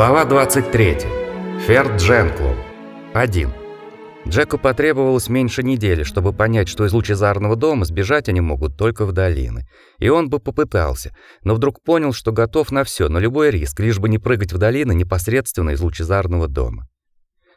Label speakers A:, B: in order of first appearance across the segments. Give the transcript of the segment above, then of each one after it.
A: Глава 23. Ферд Дженклу. 1. Джеку потребовалось меньше недели, чтобы понять, что из лучезарного дома сбежать они могут только в долины. И он бы попытался, но вдруг понял, что готов на все, на любой риск, лишь бы не прыгать в долины непосредственно из лучезарного дома.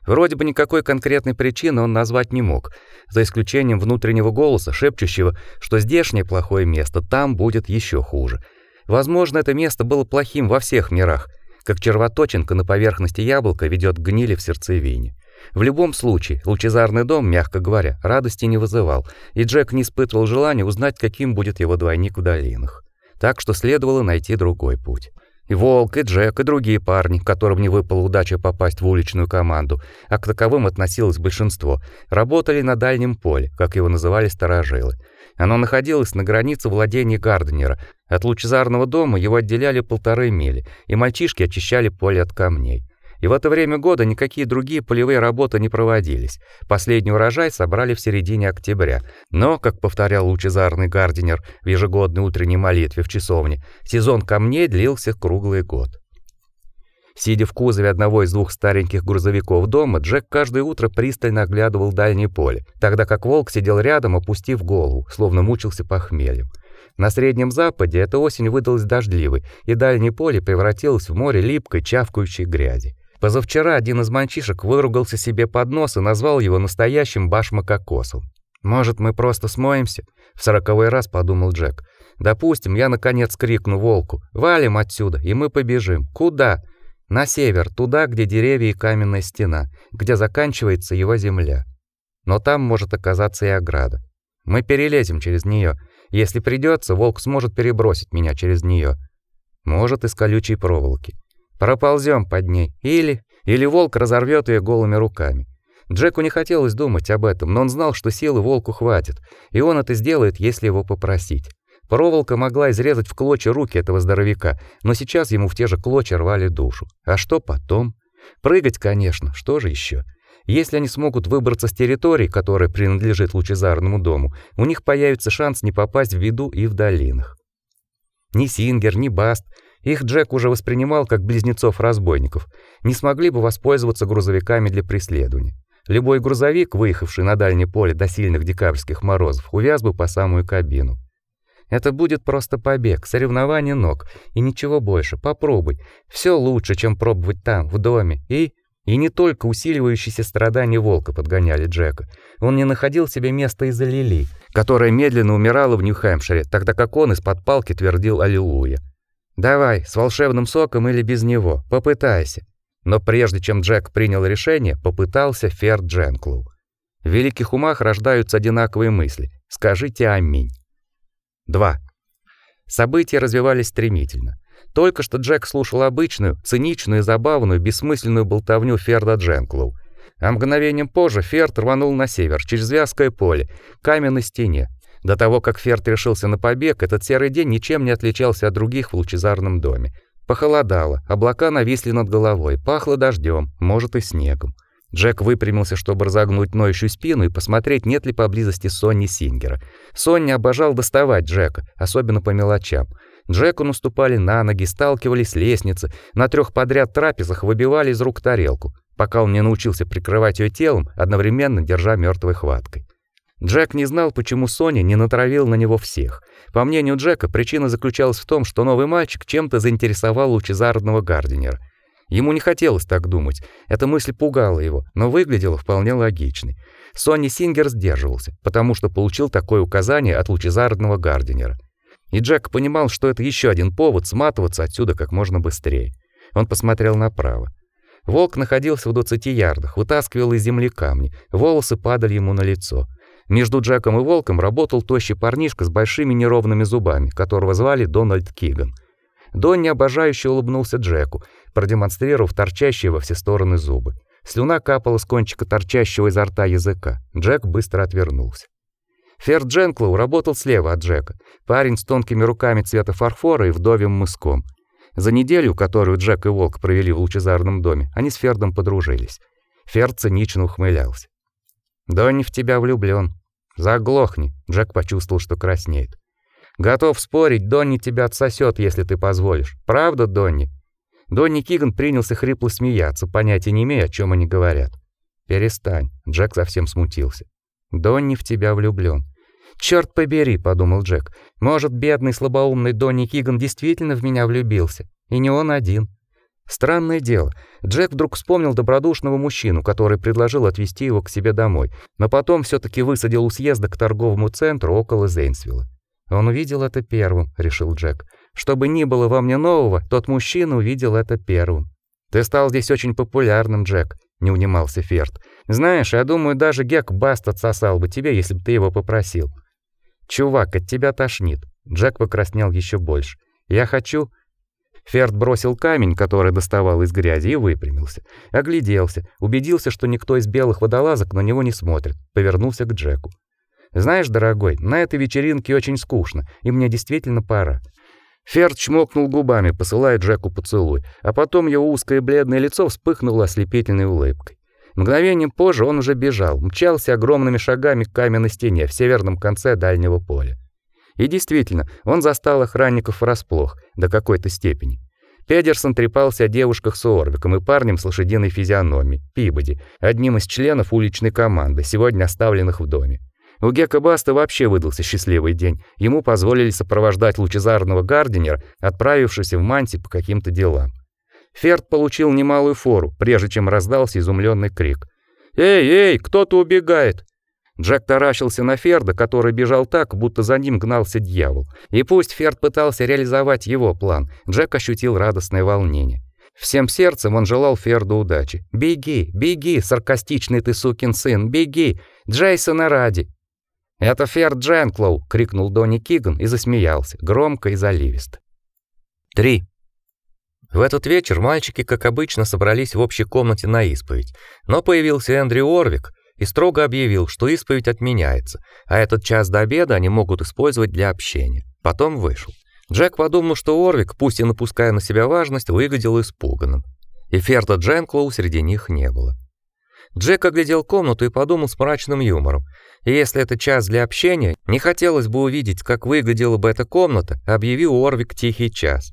A: Вроде бы никакой конкретной причины он назвать не мог, за исключением внутреннего голоса, шепчущего, что здешнее плохое место, там будет еще хуже. Возможно, это место было плохим во всех мирах – как червоточинка на поверхности яблока ведет гнили в сердцевине. В любом случае, лучезарный дом, мягко говоря, радости не вызывал, и Джек не испытывал желания узнать, каким будет его двойник в долинах. Так что следовало найти другой путь. И Волк, и Джек, и другие парни, которым не выпала удача попасть в уличную команду, а к таковым относилось большинство, работали на дальнем поле, как его называли старожилы. Оно находилось на границе владений Гарднера. От лучезарного дома его отделяли полторы мили, и мальчишки очищали поле от камней. И в это время года никакие другие полевые работы не проводились. Последний урожай собрали в середине октября. Но, как повторял лучезарный Гардинер в ежегодной утренней молитве в часовне, сезон камней длился круглый год. Сидя в кузове одного из двух стареньких грузовиков дома, Джек каждое утро пристально оглядывал дальнее поле, тогда как волк сидел рядом, опустив голову, словно мучился похмельем. На Среднем Западе эта осень выдалась дождливой, и дальнее поле превратилось в море липкой, чавкающей грязи. Позавчера один из мальчишек выругался себе под нос и назвал его настоящим башмакокосом. «Может, мы просто смоемся?» — в сороковой раз подумал Джек. «Допустим, я наконец крикну волку, валим отсюда, и мы побежим. Куда?» На север, туда, где деревья и каменная стена, где заканчивается его земля. Но там может оказаться и ограда. Мы перелезем через нее. Если придется, волк сможет перебросить меня через нее. Может, из колючей проволоки. Проползем под ней. Или... Или волк разорвет ее голыми руками. Джеку не хотелось думать об этом, но он знал, что силы волку хватит, и он это сделает, если его попросить. Проволока могла изрезать в клочья руки этого здоровяка, но сейчас ему в те же клочья рвали душу. А что потом? Прыгать, конечно, что же еще? Если они смогут выбраться с территории, которая принадлежит лучезарному дому, у них появится шанс не попасть в виду и в долинах. Ни Сингер, ни Баст, их Джек уже воспринимал как близнецов-разбойников, не смогли бы воспользоваться грузовиками для преследования. Любой грузовик, выехавший на дальнее поле до сильных декабрьских морозов, увяз бы по самую кабину. Это будет просто побег, соревнование ног и ничего больше. Попробуй. Все лучше, чем пробовать там, в доме. И и не только усиливающиеся страдания волка подгоняли Джека. Он не находил себе места из-за Лили, которая медленно умирала в Нью-Хэмпшире, тогда как он из-под палки твердил аллилуйя. Давай, с волшебным соком или без него, попытайся. Но прежде чем Джек принял решение, попытался Ферд Дженклоу. В великих умах рождаются одинаковые мысли. Скажите аминь. 2. События развивались стремительно. Только что Джек слушал обычную, циничную и забавную, бессмысленную болтовню Ферда Дженклоу. А мгновением позже Ферд рванул на север, через вязкое поле, каменной стене. До того, как Ферд решился на побег, этот серый день ничем не отличался от других в лучезарном доме. Похолодало, облака нависли над головой, пахло дождем, может и снегом. Джек выпрямился, чтобы разогнуть ноющую спину и посмотреть, нет ли поблизости Сонни Сингера. Сонни обожал доставать Джека, особенно по мелочам. Джеку наступали на ноги, сталкивались с лестницы, на трех подряд трапезах выбивали из рук тарелку, пока он не научился прикрывать ее телом, одновременно держа мертвой хваткой. Джек не знал, почему Соня не натравил на него всех. По мнению Джека, причина заключалась в том, что новый мальчик чем-то заинтересовал лучезарного Гардинера – Ему не хотелось так думать. Эта мысль пугала его, но выглядела вполне логичной. Сонни Сингер сдерживался, потому что получил такое указание от лучезарного Гардинера. И Джек понимал, что это еще один повод сматываться отсюда как можно быстрее. Он посмотрел направо. Волк находился в 20 ярдах, вытаскивал из земли камни, волосы падали ему на лицо. Между Джеком и волком работал тощий парнишка с большими неровными зубами, которого звали Дональд Киган. Донни обожающе улыбнулся Джеку, продемонстрировав торчащие во все стороны зубы. Слюна капала с кончика торчащего изо рта языка. Джек быстро отвернулся. Ферд Дженклоу работал слева от Джека. Парень с тонкими руками цвета фарфора и вдовьим мыском. За неделю, которую Джек и Волк провели в лучезарном доме, они с Фердом подружились. Ферд цинично ухмылялся. «Донни в тебя влюблён. Заглохни!» Джек почувствовал, что краснеет. «Готов спорить, Донни тебя отсосет, если ты позволишь. Правда, Донни?» Донни Киган принялся хрипло смеяться, понятия не имея, о чем они говорят. «Перестань», — Джек совсем смутился. «Донни в тебя влюблён». «Чёрт побери», — подумал Джек. «Может, бедный слабоумный Донни Киган действительно в меня влюбился. И не он один». Странное дело, Джек вдруг вспомнил добродушного мужчину, который предложил отвезти его к себе домой, но потом все таки высадил у съезда к торговому центру около Зейнсвилла. Он увидел это первым, решил Джек. Что бы ни было во мне нового, тот мужчина увидел это первым. Ты стал здесь очень популярным, Джек, не унимался Ферд. Знаешь, я думаю, даже Гек Баст отсосал бы тебе, если бы ты его попросил. Чувак, от тебя тошнит. Джек покраснел еще больше. Я хочу Ферд бросил камень, который доставал из грязи, и выпрямился. Огляделся, убедился, что никто из белых водолазок на него не смотрит, повернулся к Джеку. Знаешь, дорогой, на этой вечеринке очень скучно, и мне действительно пора. Ферд чмокнул губами, посылая Джеку поцелуй, а потом его узкое бледное лицо вспыхнуло ослепительной улыбкой. Мгновением позже он уже бежал, мчался огромными шагами к каменной стене в северном конце дальнего поля. И действительно, он застал охранников врасплох до какой-то степени. Педерсон трепался о девушках с Орвиком и парнем с лошадиной физиономией, Пибоди, одним из членов уличной команды, сегодня оставленных в доме. У Гека Баста вообще выдался счастливый день. Ему позволили сопровождать лучезарного Гардинера, отправившегося в Манси по каким-то делам. Ферд получил немалую фору, прежде чем раздался изумленный крик. «Эй, эй, кто-то убегает!» Джек таращился на Ферда, который бежал так, будто за ним гнался дьявол. И пусть Ферд пытался реализовать его план, Джек ощутил радостное волнение. Всем сердцем он желал Ферду удачи. «Беги, беги, саркастичный ты сукин сын, беги! Джейсона ради!» «Это Ферд Дженклоу!» — крикнул Донни Киган и засмеялся, громко и заливисто. 3. В этот вечер мальчики, как обычно, собрались в общей комнате на исповедь, но появился Эндрю Орвик — и строго объявил, что исповедь отменяется, а этот час до обеда они могут использовать для общения. Потом вышел. Джек подумал, что Орвик, пусть и напуская на себя важность, выглядел испуганным. И Ферта Дженклоу среди них не было. Джек оглядел комнату и подумал с мрачным юмором. Если это час для общения, не хотелось бы увидеть, как выглядела бы эта комната, объявил Орвик тихий час.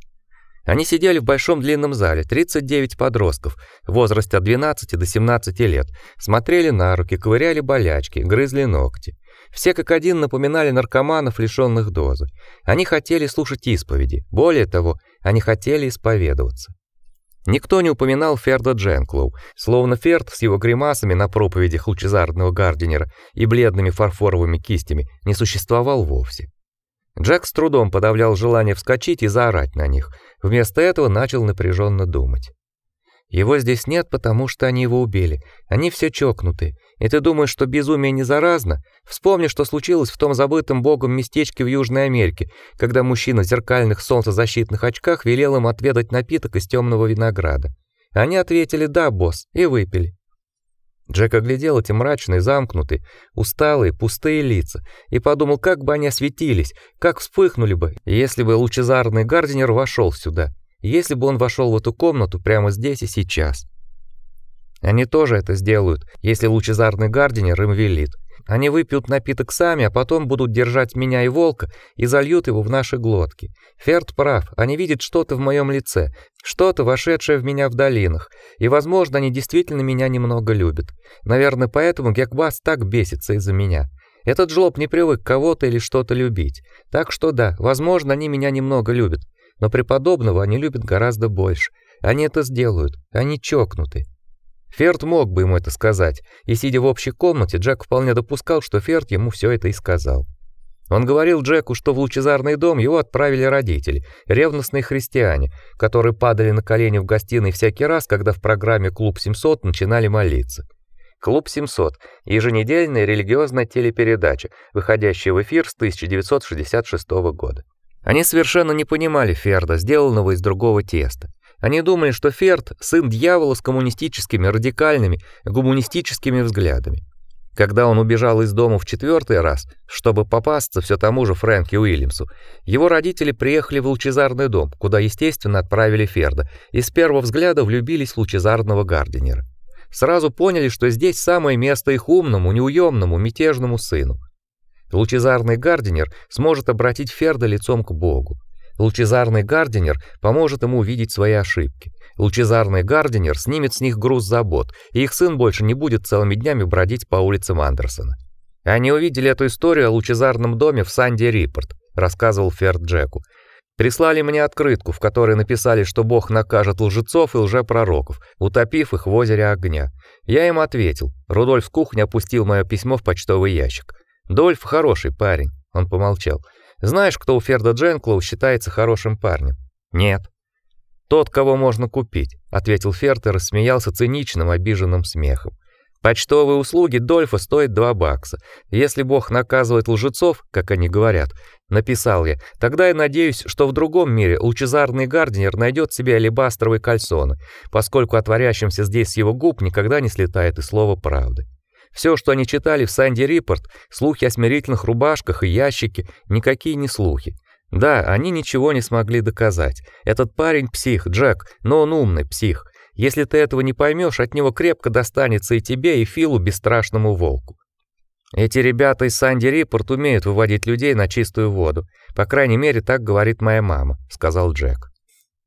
A: Они сидели в большом длинном зале, 39 подростков, в возрасте от 12 до 17 лет, смотрели на руки, ковыряли болячки, грызли ногти. Все как один напоминали наркоманов, лишённых дозы. Они хотели слушать исповеди. Более того, они хотели исповедоваться. Никто не упоминал Ферда Дженклоу, словно Ферд с его гримасами на проповедях лучезарного Гардинера и бледными фарфоровыми кистями не существовал вовсе. Джек с трудом подавлял желание вскочить и заорать на них. Вместо этого начал напряженно думать. Его здесь нет, потому что они его убили. Они все чокнуты. И ты думаешь, что безумие не заразно? Вспомни, что случилось в том забытом богом местечке в Южной Америке, когда мужчина в зеркальных солнцезащитных очках велел им отведать напиток из темного винограда. Они ответили: "Да, босс", и выпили. Джек оглядел эти мрачные, замкнутые, усталые, пустые лица и подумал, как бы они осветились, как вспыхнули бы, если бы лучезарный Гардинер вошел сюда, если бы он вошел в эту комнату прямо здесь и сейчас. Они тоже это сделают, если лучезарный Гардинер им велит. Они выпьют напиток сами, а потом будут держать меня и волка и зальют его в наши глотки. Ферд прав, они видят что-то в моем лице, что-то вошедшее в меня в долинах, и, возможно, они действительно меня немного любят. Наверное, поэтому Гекбас так бесится из-за меня. Этот жлоб не привык кого-то или что-то любить. Так что да, возможно, они меня немного любят, но преподобного они любят гораздо больше. Они это сделают. Они чокнуты. Ферд мог бы ему это сказать, и сидя в общей комнате, Джек вполне допускал, что Ферд ему все это и сказал. Он говорил Джеку, что в лучезарный дом его отправили родители, ревностные христиане, которые падали на колени в гостиной всякий раз, когда в программе Клуб 700 начинали молиться. Клуб 700 еженедельная религиозная телепередача, выходящая в эфир с 1966 года. Они совершенно не понимали Ферда, сделанного из другого теста. Они думали, что Ферд сын дьявола с коммунистическими, радикальными, гуманистическими взглядами. Когда он убежал из дома в четвертый раз, чтобы попасться все тому же Фрэнки Уильямсу, его родители приехали в лучезарный дом, куда, естественно, отправили Ферда, и с первого взгляда влюбились в лучезарного Гардинера. Сразу поняли, что здесь самое место их умному, неуемному, мятежному сыну. Лучезарный Гардинер сможет обратить Ферда лицом к Богу. Лучезарный Гардинер поможет ему увидеть свои ошибки. Лучезарный Гардинер снимет с них груз забот, и их сын больше не будет целыми днями бродить по улицам Андерсона. Они увидели эту историю о лучезарном доме в Санди-Рипорт, рассказывал Ферд Джеку. Прислали мне открытку, в которой написали, что Бог накажет лжецов и лжепророков, утопив их в озере огня. Я им ответил. Рудольф с кухни опустил мое письмо в почтовый ящик. Дольф хороший парень, он помолчал. Знаешь, кто у Ферда Дженклоу считается хорошим парнем? Нет. Тот, кого можно купить, ответил Ферд и рассмеялся циничным, обиженным смехом. Почтовые услуги Дольфа стоят 2 бакса. Если Бог наказывает лжецов, как они говорят, написал я. Тогда я надеюсь, что в другом мире лучезарный Гардинер найдет себе алебастровые кальсоны, поскольку от творящимся здесь с его губ никогда не слетает и слова правды. Все, что они читали в Санди Репорт, слухи о смирительных рубашках и ящике, никакие не слухи. Да, они ничего не смогли доказать. Этот парень псих, Джек, но он умный псих. Если ты этого не поймешь, от него крепко достанется и тебе, и Филу бесстрашному волку. Эти ребята из Санди Репорт умеют выводить людей на чистую воду. По крайней мере, так говорит моя мама, сказал Джек.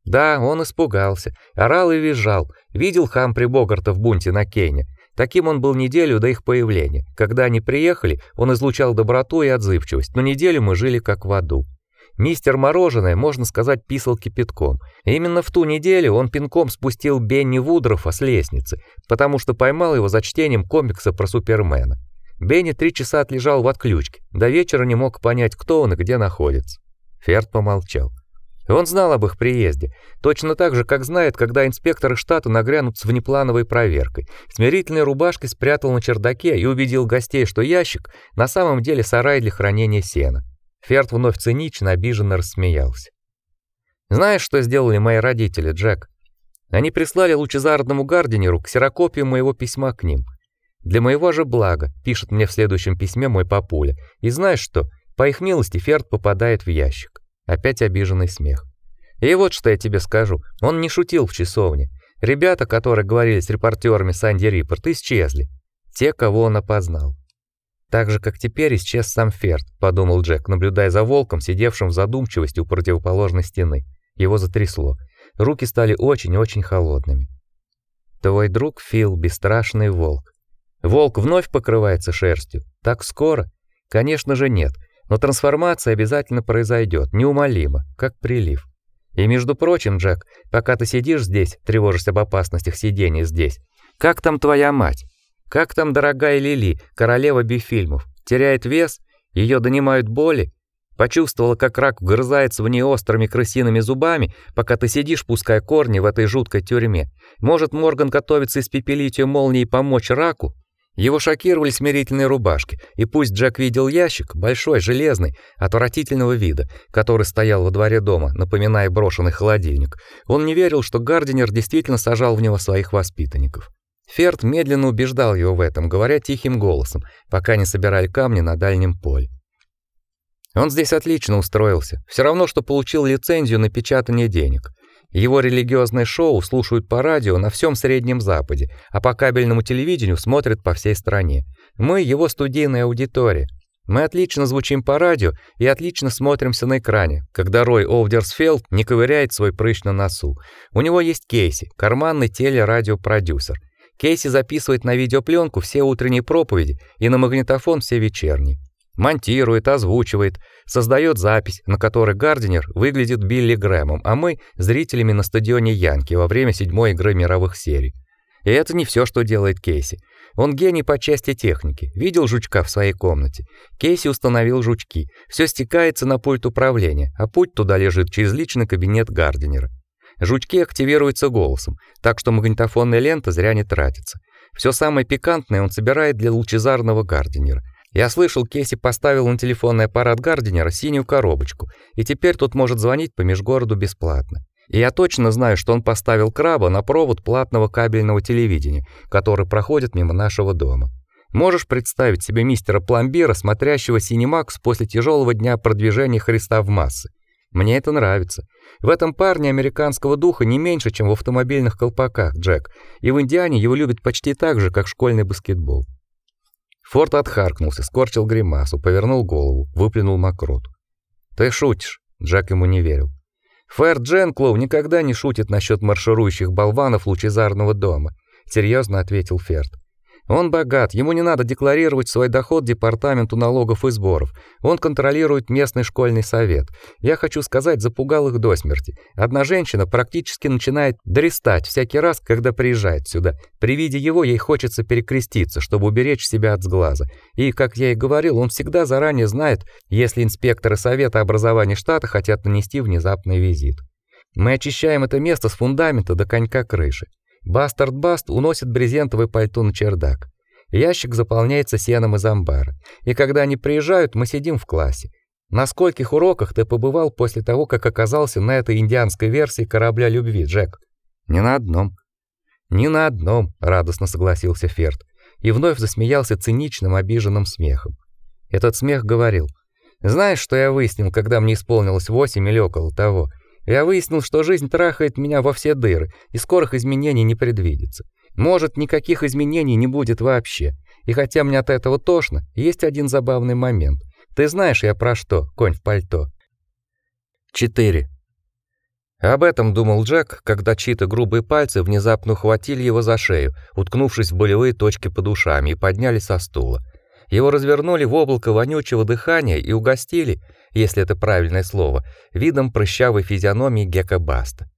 A: Да, он испугался, орал и визжал. Видел Хампри Богарта в бунте на Кене. Таким он был неделю до их появления. Когда они приехали, он излучал доброту и отзывчивость, но неделю мы жили как в аду. Мистер Мороженое, можно сказать, писал кипятком. И именно в ту неделю он пинком спустил Бенни Вудрофа с лестницы, потому что поймал его за чтением комикса про Супермена. Бенни три часа отлежал в отключке, до вечера не мог понять, кто он и где находится. Ферд помолчал. Он знал об их приезде, точно так же, как знает, когда инспекторы штата нагрянут с внеплановой проверкой. Смирительные рубашки спрятал на чердаке и убедил гостей, что ящик на самом деле сарай для хранения сена. Ферд вновь цинично, обиженно рассмеялся. Знаешь, что сделали мои родители, Джек? Они прислали лучезарному Гардинеру ксерокопию моего письма к ним. Для моего же блага, пишет мне в следующем письме мой папуля. И знаешь что? По их милости Ферд попадает в ящик. Опять обиженный смех. И вот что я тебе скажу. Он не шутил в часовне. Ребята, которые говорили с репортерами Санди Рипорт, исчезли. Те, кого он опознал. Так же, как теперь исчез сам Ферд, подумал Джек, наблюдая за волком, сидевшим в задумчивости у противоположной стены. Его затрясло. Руки стали очень-очень холодными. Твой друг Фил бесстрашный волк. Волк вновь покрывается шерстью. Так скоро? Конечно же, нет. Но трансформация обязательно произойдет, неумолимо, как прилив. И между прочим, Джек, пока ты сидишь здесь, тревожишься об опасностях сидения здесь. Как там твоя мать? Как там дорогая Лили, королева бифильмов? Теряет вес? Ее донимают боли? Почувствовала, как рак вгрызается в нее острыми крысиными зубами, пока ты сидишь, пуская корни в этой жуткой тюрьме. Может, Морган готовится испепелить ее молнией и помочь раку? Его шокировали смирительные рубашки, и пусть Джек видел ящик, большой, железный, отвратительного вида, который стоял во дворе дома, напоминая брошенный холодильник, он не верил, что Гардинер действительно сажал в него своих воспитанников. Ферд медленно убеждал его в этом, говоря тихим голосом, пока не собирали камни на дальнем поле. Он здесь отлично устроился, все равно что получил лицензию на печатание денег. Его религиозное шоу слушают по радио на всем Среднем Западе, а по кабельному телевидению смотрят по всей стране. Мы его студийная аудитория. Мы отлично звучим по радио и отлично смотримся на экране, когда Рой Олдерсфелд не ковыряет свой прыщ на носу. У него есть Кейси, карманный телерадиопродюсер. Кейси записывает на видеопленку все утренние проповеди и на магнитофон все вечерние. Монтирует, озвучивает, создает запись, на которой Гардинер выглядит Билли Грэмом, а мы зрителями на стадионе Янки во время седьмой игры мировых серий. И это не все, что делает Кейси. Он гений по части техники. Видел жучка в своей комнате. Кейси установил жучки. Все стекается на пульт управления, а путь туда лежит через личный кабинет Гардинера. Жучки активируются голосом, так что магнитофонная лента зря не тратится. Все самое пикантное он собирает для лучезарного Гардинера. Я слышал, Кейси поставил на телефонный аппарат Гардинера синюю коробочку, и теперь тот может звонить по межгороду бесплатно. И я точно знаю, что он поставил краба на провод платного кабельного телевидения, который проходит мимо нашего дома. Можешь представить себе мистера Пломбира, смотрящего Синемакс после тяжелого дня продвижения Христа в массы? Мне это нравится. В этом парне американского духа не меньше, чем в автомобильных колпаках, Джек. И в Индиане его любят почти так же, как школьный баскетбол. Форд отхаркнулся, скорчил гримасу, повернул голову, выплюнул мокроту. Ты шутишь? Джек ему не верил. Фэр Дженклоу никогда не шутит насчет марширующих болванов лучезарного дома, серьезно ответил Ферд. Он богат, ему не надо декларировать свой доход департаменту налогов и сборов. Он контролирует местный школьный совет. Я хочу сказать, запугал их до смерти. Одна женщина практически начинает дрестать всякий раз, когда приезжает сюда. При виде его ей хочется перекреститься, чтобы уберечь себя от сглаза. И, как я и говорил, он всегда заранее знает, если инспекторы совета образования штата хотят нанести внезапный визит. Мы очищаем это место с фундамента до конька крыши. Бастард Баст уносит брезентовый пальто на чердак. Ящик заполняется сеном из амбара. И когда они приезжают, мы сидим в классе. На скольких уроках ты побывал после того, как оказался на этой индианской версии корабля любви, Джек?
B: Ни на одном.
A: Ни на одном, радостно согласился Ферд и вновь засмеялся циничным, обиженным смехом. Этот смех говорил: "Знаешь, что я выяснил, когда мне исполнилось восемь или около того?" Я выяснил, что жизнь трахает меня во все дыры, и скорых изменений не предвидится. Может, никаких изменений не будет вообще. И хотя мне от этого тошно, есть один забавный момент. Ты знаешь, я про что, конь в пальто? 4. Об этом думал Джек, когда чьи-то грубые пальцы внезапно ухватили его за шею, уткнувшись в болевые точки под ушами и подняли со стула. Его развернули в облако вонючего дыхания и угостили, если это правильное слово, видом прыщавой физиономии Гека Баста.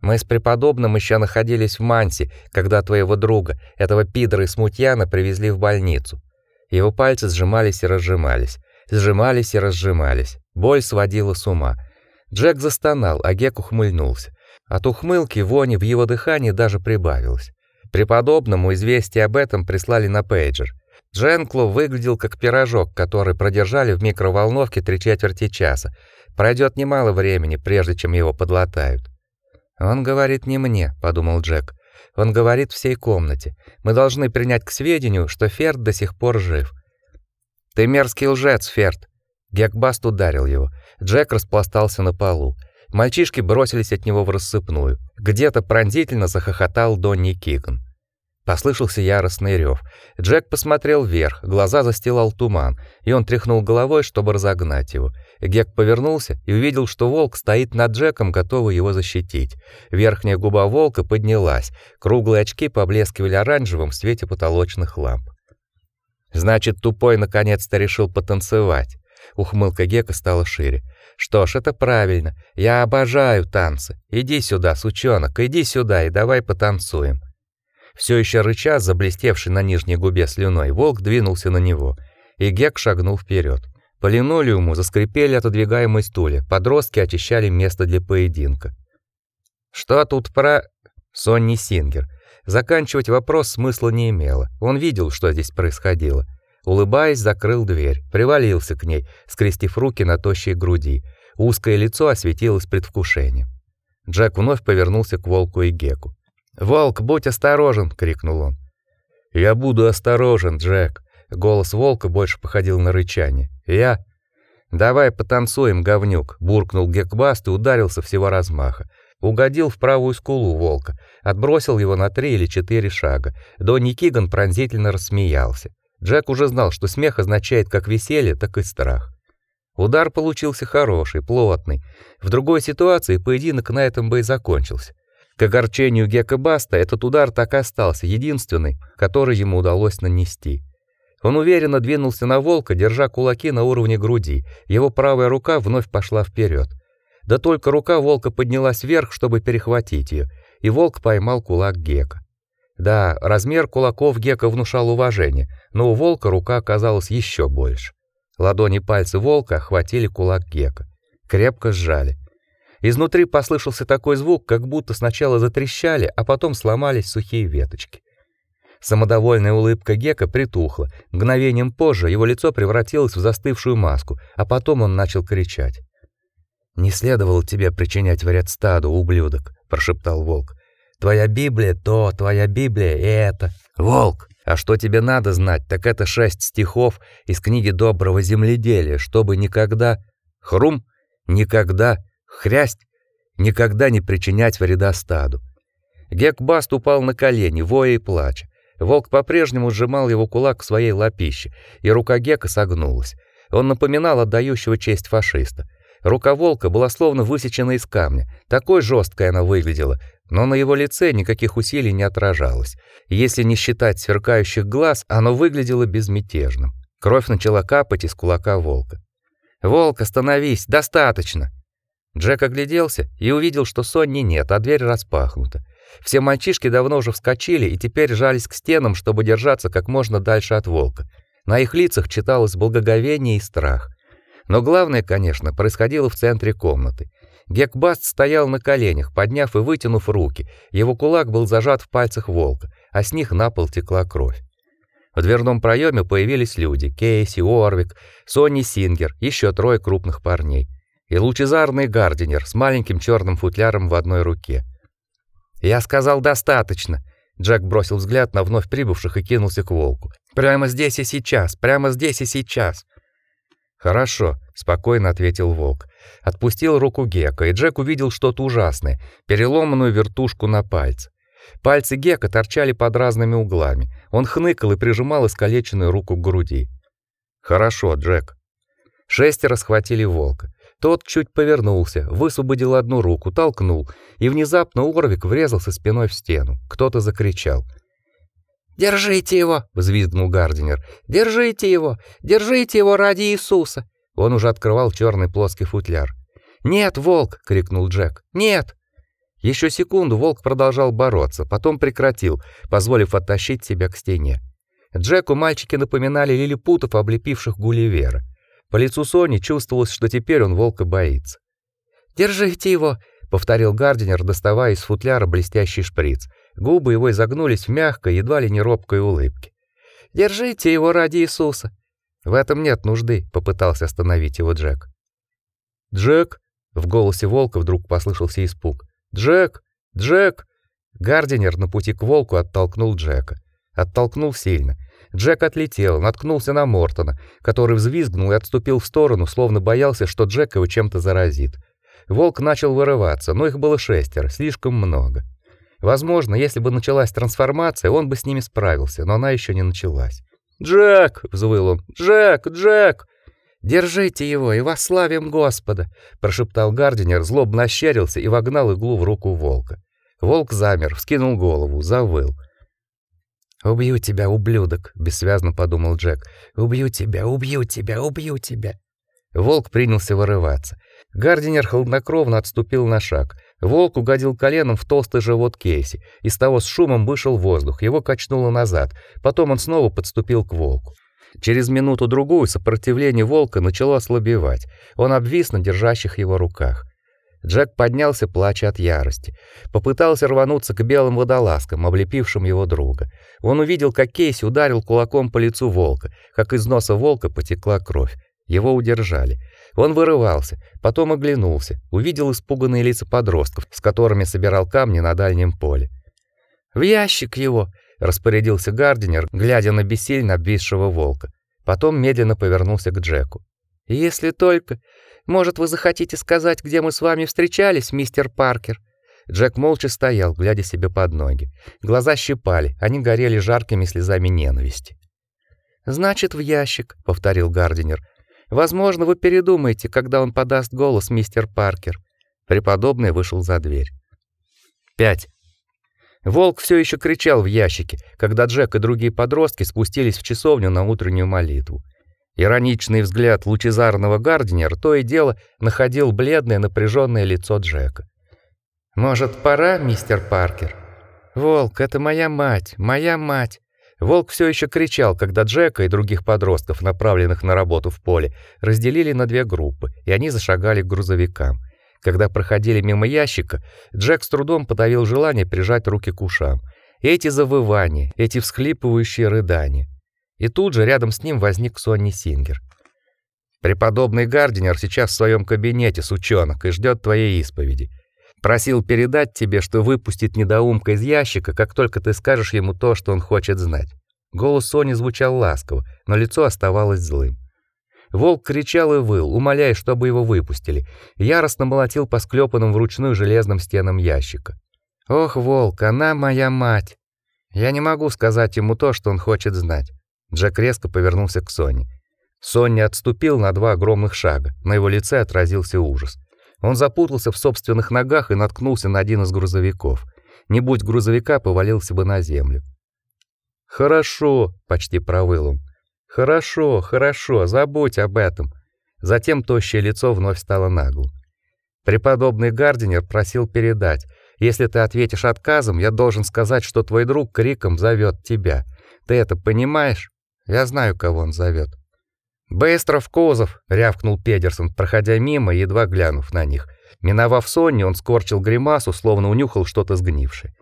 A: Мы с преподобным еще находились в Манси, когда твоего друга, этого пидора и смутьяна, привезли в больницу. Его пальцы сжимались и разжимались, сжимались и разжимались. Боль сводила с ума. Джек застонал, а Гек ухмыльнулся. От ухмылки вони в его дыхании даже прибавилось. Преподобному известие об этом прислали на пейджер. Дженкло выглядел как пирожок, который продержали в микроволновке три четверти часа. Пройдет немало времени, прежде чем его подлатают. Он говорит не мне, подумал Джек. Он говорит всей комнате. Мы должны принять к сведению, что Ферд до сих пор жив. Ты мерзкий лжец, Ферд. Гекбаст ударил его. Джек распластался на полу. Мальчишки бросились от него в рассыпную. Где-то пронзительно захохотал Донни Киган. Послышался яростный рев. Джек посмотрел вверх, глаза застилал туман, и он тряхнул головой, чтобы разогнать его. Гек повернулся и увидел, что волк стоит над Джеком, готовый его защитить. Верхняя губа волка поднялась, круглые очки поблескивали оранжевым в свете потолочных ламп. Значит, тупой наконец-то решил потанцевать. Ухмылка Гека стала шире. Что ж, это правильно. Я обожаю танцы. Иди сюда, сучонок, иди сюда и давай потанцуем. Все еще рыча, заблестевший на нижней губе слюной, волк двинулся на него, и Гек шагнул вперед. По линолеуму заскрипели отодвигаемые стулья. Подростки очищали место для поединка. Что тут про Сонни Сингер? Заканчивать вопрос смысла не имело. Он видел, что здесь происходило. Улыбаясь, закрыл дверь, привалился к ней, скрестив руки на тощей груди. Узкое лицо осветилось предвкушением. Джек вновь повернулся к волку и Геку. "Волк, будь осторожен", крикнул он. "Я буду осторожен, Джек". Голос волка больше походил на рычание. "Я Давай потанцуем, говнюк", буркнул Гекбаст и ударился всего размаха. Угодил в правую скулу волка, отбросил его на три или четыре шага. Донни Киган пронзительно рассмеялся. Джек уже знал, что смех означает как веселье, так и страх. Удар получился хороший, плотный. В другой ситуации поединок на этом бы и закончился. К огорчению Гека Баста этот удар так и остался единственный, который ему удалось нанести. Он уверенно двинулся на волка, держа кулаки на уровне груди. Его правая рука вновь пошла вперед. Да только рука волка поднялась вверх, чтобы перехватить ее, и волк поймал кулак Гека. Да, размер кулаков Гека внушал уважение, но у волка рука оказалась еще больше. Ладони пальцы волка охватили кулак Гека, крепко сжали. Изнутри послышался такой звук, как будто сначала затрещали, а потом сломались сухие веточки. Самодовольная улыбка Гека притухла. Мгновением позже его лицо превратилось в застывшую маску, а потом он начал кричать. «Не следовало тебе причинять вред стаду, ублюдок», — прошептал волк. «Твоя Библия то, твоя Библия это». «Волк, а что тебе надо знать, так это шесть стихов из книги доброго земледелия, чтобы никогда...» «Хрум? Никогда...» хрясть, никогда не причинять вреда стаду. Гекбаст упал на колени, воя и плача. Волк по-прежнему сжимал его кулак в своей лапище, и рука Гека согнулась. Он напоминал отдающего честь фашиста. Рука волка была словно высечена из камня. Такой жесткой она выглядела, но на его лице никаких усилий не отражалось. Если не считать сверкающих глаз, оно выглядело безмятежным. Кровь начала капать из кулака волка. "Волк, остановись, достаточно". Джек огляделся и увидел, что Сонни нет, а дверь распахнута. Все мальчишки давно уже вскочили и теперь жались к стенам, чтобы держаться как можно дальше от волка. На их лицах читалось благоговение и страх. Но главное, конечно, происходило в центре комнаты. Гекбаст стоял на коленях, подняв и вытянув руки. Его кулак был зажат в пальцах волка, а с них на пол текла кровь. В дверном проеме появились люди: Кейси, Орвик, Сонни Сингер, еще трое крупных парней и лучезарный Гардинер с маленьким черным футляром в одной руке. Я сказал достаточно. Джек бросил взгляд на вновь прибывших и кинулся к волку. Прямо здесь и сейчас, прямо здесь и сейчас. Хорошо, спокойно ответил волк. Отпустил руку Гека, и Джек увидел что-то ужасное переломанную вертушку на пальце. Пальцы Гека торчали под разными углами. Он хныкал и прижимал искалеченную руку к груди. Хорошо, Джек. Шестеро схватили волка. Тот чуть повернулся, высвободил одну руку, толкнул, и внезапно Орвик врезался спиной в стену. Кто-то закричал: "Держите его!" взвизгнул Гардинер. "Держите его! Держите его ради Иисуса!" Он уже открывал черный плоский футляр. "Нет, волк!" крикнул Джек. "Нет!" Еще секунду волк продолжал бороться, потом прекратил, позволив оттащить себя к стене. Джеку мальчики напоминали лилипутов, облепивших Гулливера. По лицу Сони чувствовалось, что теперь он волка боится. "Держите его", повторил Гардинер, доставая из футляра блестящий шприц. Губы его изогнулись в мягкой, едва ли не робкой улыбке. "Держите его ради Иисуса". "В этом нет нужды", попытался остановить его Джек. "Джек?" В голосе волка вдруг послышался испуг. "Джек! Джек!" Гардинер на пути к волку оттолкнул Джека. Оттолкнул сильно. Джек отлетел, наткнулся на Мортона, который взвизгнул и отступил в сторону, словно боялся, что Джек его чем-то заразит. Волк начал вырываться, но их было шестеро, слишком много. Возможно, если бы началась трансформация, он бы с ними справился, но она еще не началась. "Джек!" взвыл он. "Джек, Джек!" "Держите его и восславим Господа", прошептал Гардинер, злобно ощерился и вогнал иглу в руку волка. Волк замер, вскинул голову, завыл. «Убью тебя, ублюдок!» — бессвязно подумал Джек. «Убью тебя, убью тебя, убью тебя!» Волк принялся вырываться. Гардинер хладнокровно отступил на шаг. Волк угодил коленом в толстый живот Кейси. Из того с шумом вышел воздух, его качнуло назад. Потом он снова подступил к волку. Через минуту-другую сопротивление волка начало ослабевать. Он обвис на держащих его руках. Джек поднялся, плача от ярости. Попытался рвануться к белым водолазкам, облепившим его друга. Он увидел, как Кейси ударил кулаком по лицу волка, как из носа волка потекла кровь. Его удержали. Он вырывался, потом оглянулся, увидел испуганные лица подростков, с которыми собирал камни на дальнем поле. "В ящик его", распорядился Гардинер, глядя на бессильно обвисшего волка. Потом медленно повернулся к Джеку. "Если только может, вы захотите сказать, где мы с вами встречались, мистер Паркер? Джек молча стоял, глядя себе под ноги. Глаза щипали, они горели жаркими слезами ненависти. Значит, в ящик, повторил Гардинер. Возможно, вы передумаете, когда он подаст голос, мистер Паркер. Преподобный вышел за дверь. Пять. Волк все еще кричал в ящике, когда Джек и другие подростки спустились в часовню на утреннюю молитву. Ироничный взгляд лучезарного Гардинера то и дело находил бледное напряженное лицо Джека. Может, пора, мистер Паркер? Волк, это моя мать, моя мать. Волк все еще кричал, когда Джека и других подростков, направленных на работу в поле, разделили на две группы, и они зашагали к грузовикам. Когда проходили мимо ящика, Джек с трудом подавил желание прижать руки к ушам. Эти завывания, эти всхлипывающие рыдания. И тут же рядом с ним возник Сонни Сингер. Преподобный Гардинер сейчас в своем кабинете, сучонок, и ждет твоей исповеди. Просил передать тебе, что выпустит недоумка из ящика, как только ты скажешь ему то, что он хочет знать. Голос Сони звучал ласково, но лицо оставалось злым. Волк кричал и выл, умоляя, чтобы его выпустили. Яростно молотил по склепанным вручную железным стенам ящика. Ох, волк, она моя мать. Я не могу сказать ему то, что он хочет знать. Джек резко повернулся к Соне. Сонни отступил на два огромных шага. На его лице отразился ужас. Он запутался в собственных ногах и наткнулся на один из грузовиков. Не будь грузовика, повалился бы на землю. Хорошо, почти провыл он. Хорошо, хорошо, забудь об этом. Затем тощее лицо вновь стало наглым. Преподобный Гардинер просил передать: "Если ты ответишь отказом, я должен сказать, что твой друг криком зовет тебя. Ты это понимаешь? Я знаю, кого он зовет. «Быстро в кузов!» — рявкнул Педерсон, проходя мимо, едва глянув на них. Миновав Сонни, он скорчил гримасу, словно унюхал что-то сгнившее.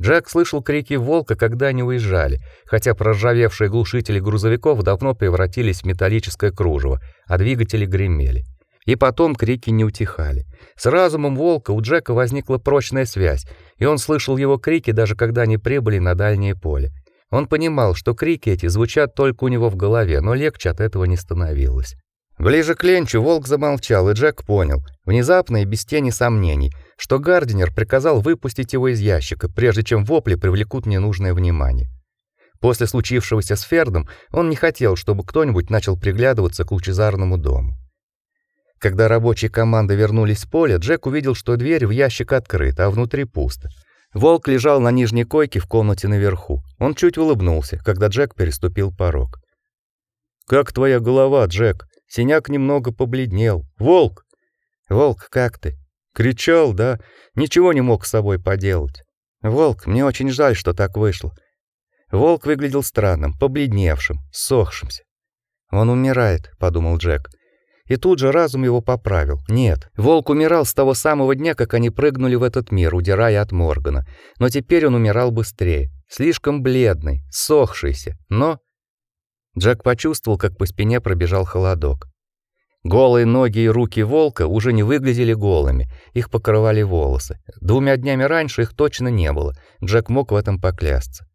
A: Джек слышал крики волка, когда они уезжали, хотя проржавевшие глушители грузовиков давно превратились в металлическое кружево, а двигатели гремели. И потом крики не утихали. С разумом волка у Джека возникла прочная связь, и он слышал его крики даже когда они прибыли на дальнее поле. Он понимал, что крики эти звучат только у него в голове, но легче от этого не становилось. Ближе к ленчу волк замолчал, и Джек понял, внезапно и без тени сомнений, что Гардинер приказал выпустить его из ящика, прежде чем вопли привлекут ненужное внимание. После случившегося с Фердом он не хотел, чтобы кто-нибудь начал приглядываться к лучезарному дому. Когда рабочие команды вернулись с поля, Джек увидел, что дверь в ящик открыта, а внутри пусто. Волк лежал на нижней койке в комнате наверху. Он чуть улыбнулся, когда Джек переступил порог. Как твоя голова, Джек? Синяк немного побледнел. Волк. Волк, как ты? Кричал, да? Ничего не мог с собой поделать. Волк, мне очень жаль, что так вышло. Волк выглядел странным, побледневшим, сохшимся. Он умирает, подумал Джек. И тут же разум его поправил. Нет, волк умирал с того самого дня, как они прыгнули в этот мир, удирая от Моргана. Но теперь он умирал быстрее, слишком бледный, сохшийся. Но Джек почувствовал, как по спине пробежал холодок. Голые ноги и руки волка уже не выглядели голыми, их покрывали волосы. Двумя днями раньше их точно не было. Джек мог в этом поклясться.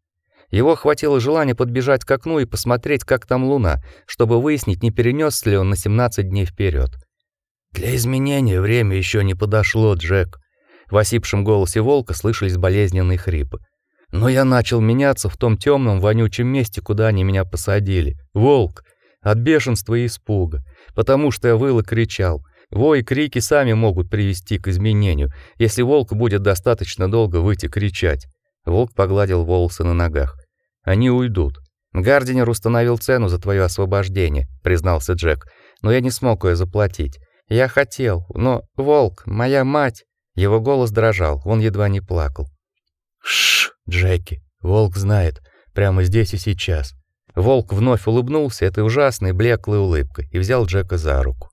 A: Его охватило желание подбежать к окну и посмотреть, как там луна, чтобы выяснить, не перенес ли он на 17 дней вперед. Для изменения время еще не подошло, Джек. В осипшем голосе волка слышались болезненные хрипы. Но я начал меняться в том темном вонючем месте, куда они меня посадили. Волк, от бешенства и испуга, потому что я выл и кричал. Вой и крики сами могут привести к изменению, если волк будет достаточно долго выйти кричать. Волк погладил волосы на ногах. Они уйдут. Гардинер установил цену за твое освобождение, признался Джек. Но я не смог ее заплатить. Я хотел, но Волк, моя мать, его голос дрожал, он едва не плакал. Шш, Джеки. Волк знает, прямо здесь и сейчас. Волк вновь улыбнулся этой ужасной блеклой улыбкой и взял Джека за руку.